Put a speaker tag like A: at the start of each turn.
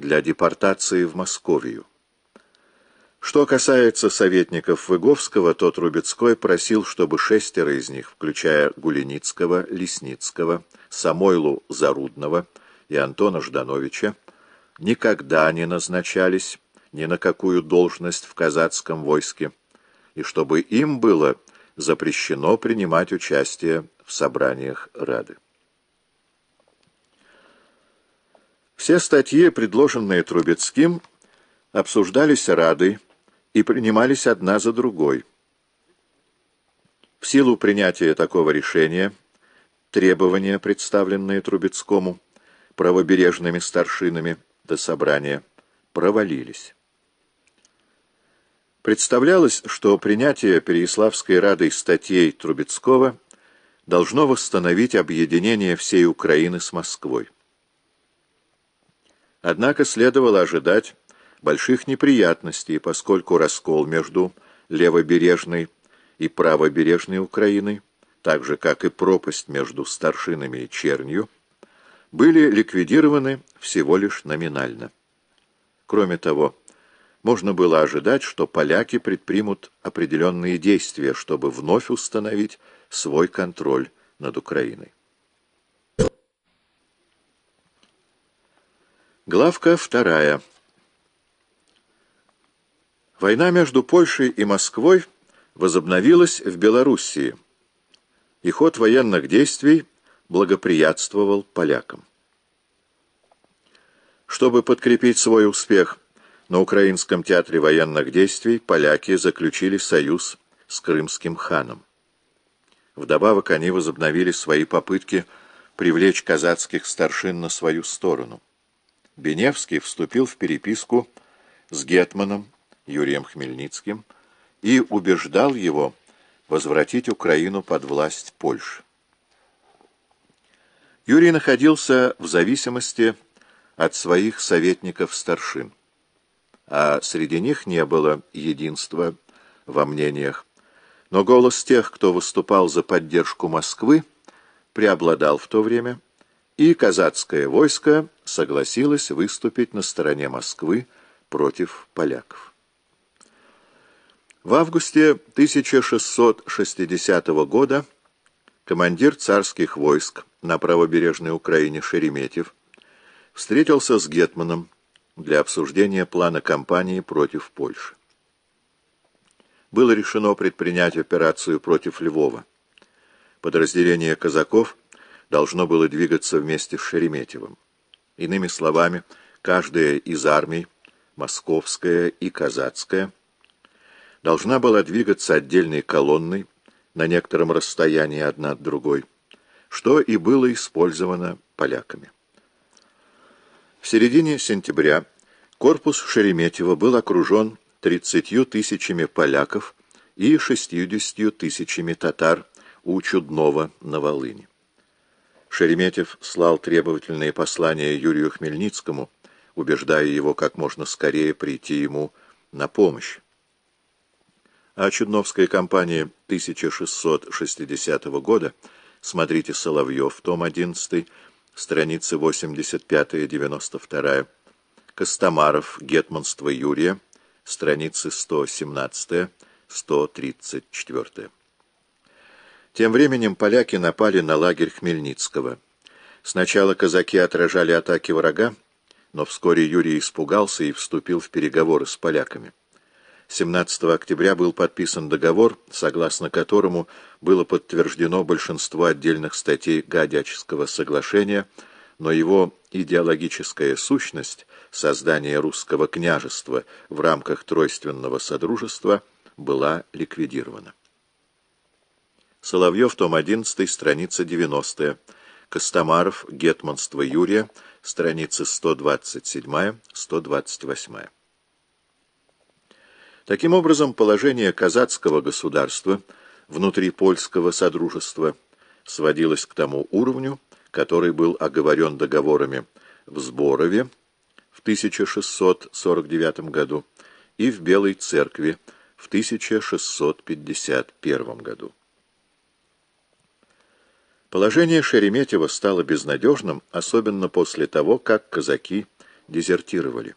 A: для депортации в Московию. Что касается советников Выговского, то Трубецкой просил, чтобы шестеро из них, включая Гуленицкого, Лесницкого, Самойлу Зарудного и Антона Ждановича, никогда не назначались ни на какую должность в казацком войске, и чтобы им было запрещено принимать участие в собраниях Рады. Все статьи, предложенные Трубецким, обсуждались Радой и принимались одна за другой. В силу принятия такого решения требования, представленные Трубецкому правобережными старшинами до собрания, провалились. Представлялось, что принятие Переяславской Радой статей Трубецкого должно восстановить объединение всей Украины с Москвой. Однако следовало ожидать больших неприятностей, поскольку раскол между левобережной и правобережной Украиной, так же как и пропасть между старшинами и чернью, были ликвидированы всего лишь номинально. Кроме того, можно было ожидать, что поляки предпримут определенные действия, чтобы вновь установить свой контроль над Украиной. Главка вторая. Война между Польшей и Москвой возобновилась в Белоруссии, и ход военных действий благоприятствовал полякам. Чтобы подкрепить свой успех на Украинском театре военных действий, поляки заключили союз с крымским ханом. Вдобавок они возобновили свои попытки привлечь казацких старшин на свою сторону. Беневский вступил в переписку с Гетманом Юрием Хмельницким и убеждал его возвратить Украину под власть Польши. Юрий находился в зависимости от своих советников-старшин, а среди них не было единства во мнениях, но голос тех, кто выступал за поддержку Москвы, преобладал в то время, и казацкое войско согласилось выступить на стороне Москвы против поляков. В августе 1660 года командир царских войск на правобережной Украине Шереметьев встретился с Гетманом для обсуждения плана кампании против Польши. Было решено предпринять операцию против Львова. Подразделение казаков должно было двигаться вместе с Шереметьевым. Иными словами, каждая из армий, московская и казацкая, должна была двигаться отдельной колонной на некотором расстоянии одна от другой, что и было использовано поляками. В середине сентября корпус Шереметьева был окружен 30 тысячами поляков и 60 тысячами татар у Чуднова на Волыни. Шереметьев слал требовательные послания Юрию Хмельницкому, убеждая его как можно скорее прийти ему на помощь о Чудновской кампании 1660 года смотрите Соловьев, том 11, страницы 85-92, Костомаров, Гетманство Юрия, страницы 117-134. Тем временем поляки напали на лагерь Хмельницкого. Сначала казаки отражали атаки врага, но вскоре Юрий испугался и вступил в переговоры с поляками. 17 октября был подписан договор, согласно которому было подтверждено большинство отдельных статей Гадячского соглашения, но его идеологическая сущность, создание русского княжества в рамках Тройственного Содружества, была ликвидирована. Соловьев, том 11, страница 90 Костомаров, Гетманство Юрия, страницы 127-128. Таким образом, положение казацкого государства внутри польского содружества сводилось к тому уровню, который был оговорен договорами в Сборове в 1649 году и в Белой церкви в 1651 году. Положение Шереметьева стало безнадежным, особенно после того, как казаки дезертировали.